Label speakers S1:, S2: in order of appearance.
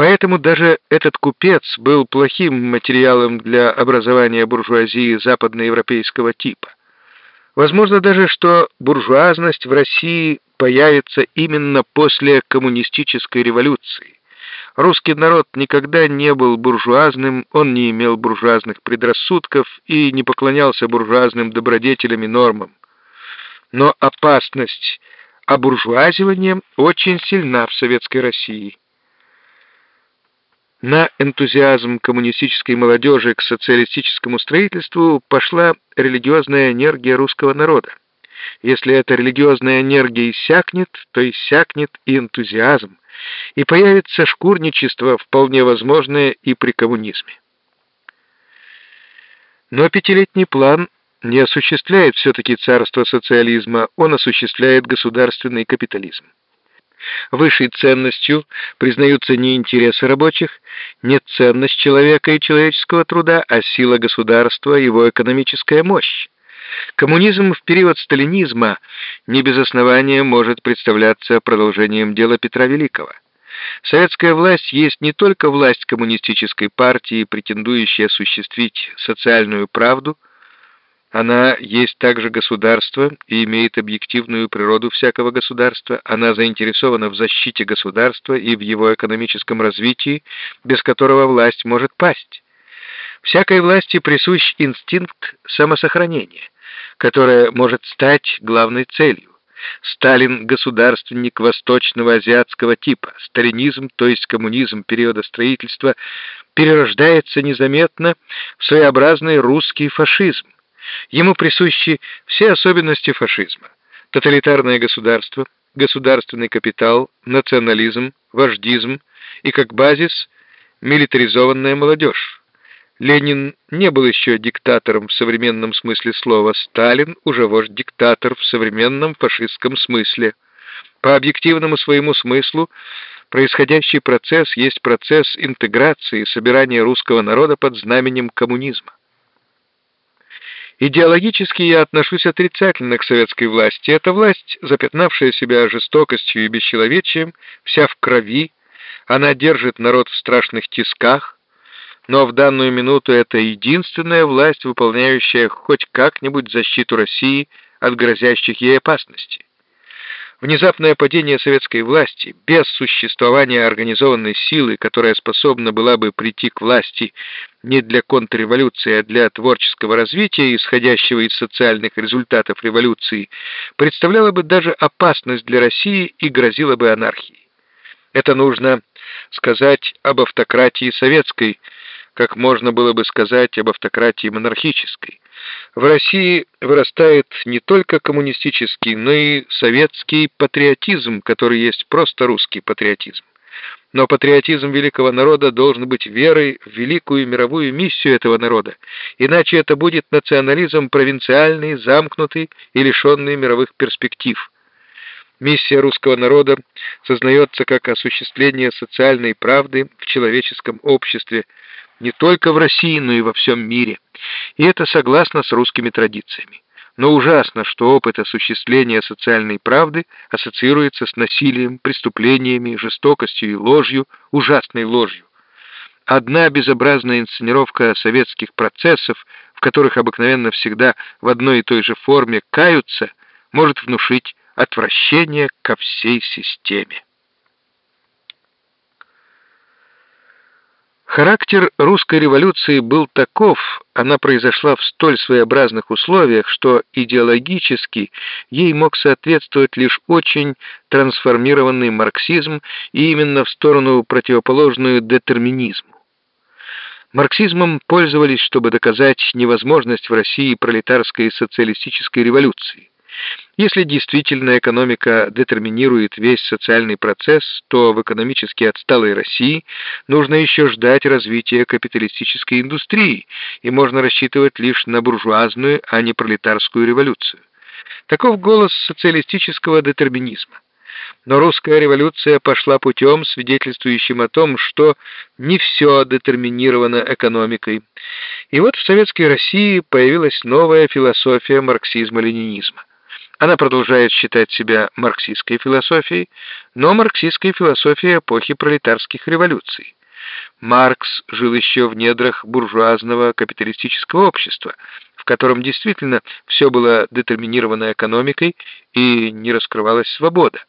S1: Поэтому даже этот купец был плохим материалом для образования буржуазии западноевропейского типа. Возможно даже, что буржуазность в России появится именно после коммунистической революции. Русский народ никогда не был буржуазным, он не имел буржуазных предрассудков и не поклонялся буржуазным добродетелям и нормам. Но опасность обуржуазивания очень сильна в Советской России. На энтузиазм коммунистической молодежи к социалистическому строительству пошла религиозная энергия русского народа. Если эта религиозная энергия иссякнет, то иссякнет и энтузиазм, и появится шкурничество, вполне возможное и при коммунизме. Но пятилетний план не осуществляет все-таки царство социализма, он осуществляет государственный капитализм. Высшей ценностью признаются не интересы рабочих, не ценность человека и человеческого труда, а сила государства, его экономическая мощь. Коммунизм в период сталинизма не без основания может представляться продолжением дела Петра Великого. Советская власть есть не только власть коммунистической партии, претендующая осуществить социальную правду, она есть также государство и имеет объективную природу всякого государства. Она заинтересована в защите государства и в его экономическом развитии, без которого власть может пасть. Всякой власти присущ инстинкт самосохранения, которое может стать главной целью. Сталин – государственник восточного азиатского типа. Сталинизм, то есть коммунизм периода строительства, перерождается незаметно в своеобразный русский фашизм. Ему присущи все особенности фашизма. Тоталитарное государство, государственный капитал, национализм, вождизм и, как базис, милитаризованная молодежь. Ленин не был еще диктатором в современном смысле слова, Сталин уже вождь-диктатор в современном фашистском смысле. По объективному своему смыслу происходящий процесс есть процесс интеграции, собирания русского народа под знаменем коммунизма. Идеологически я отношусь отрицательно к советской власти. Эта власть, запятнавшая себя жестокостью и бесчеловечием, вся в крови, она держит народ в страшных тисках, но в данную минуту это единственная власть, выполняющая хоть как-нибудь защиту России от грозящих ей опасностей. Внезапное падение советской власти, без существования организованной силы, которая способна была бы прийти к власти не для контрреволюции, а для творческого развития, исходящего из социальных результатов революции, представляло бы даже опасность для России и грозило бы анархией. Это нужно сказать об автократии советской, как можно было бы сказать об автократии монархической. В России вырастает не только коммунистический, но и советский патриотизм, который есть просто русский патриотизм. Но патриотизм великого народа должен быть верой в великую мировую миссию этого народа, иначе это будет национализм провинциальный, замкнутый и лишенный мировых перспектив. Миссия русского народа сознается как осуществление социальной правды в человеческом обществе, не только в России, но и во всем мире. И это согласно с русскими традициями. Но ужасно, что опыт осуществления социальной правды ассоциируется с насилием, преступлениями, жестокостью и ложью, ужасной ложью. Одна безобразная инсценировка советских процессов, в которых обыкновенно всегда в одной и той же форме каются, может внушить отвращение ко всей системе. Характер русской революции был таков, она произошла в столь своеобразных условиях, что идеологически ей мог соответствовать лишь очень трансформированный марксизм и именно в сторону противоположную детерминизму. Марксизмом пользовались, чтобы доказать невозможность в России пролетарской социалистической революции. Если действительно экономика детерминирует весь социальный процесс, то в экономически отсталой России нужно еще ждать развития капиталистической индустрии, и можно рассчитывать лишь на буржуазную, а не пролетарскую революцию. Таков голос социалистического детерминизма. Но русская революция пошла путем, свидетельствующим о том, что не все детерминировано экономикой. И вот в советской России появилась новая философия марксизма-ленинизма. Она продолжает считать себя марксистской философией, но марксистской философией эпохи пролетарских революций. Маркс жил еще в недрах буржуазного капиталистического общества, в котором действительно все было детерминировано экономикой и не раскрывалась свобода.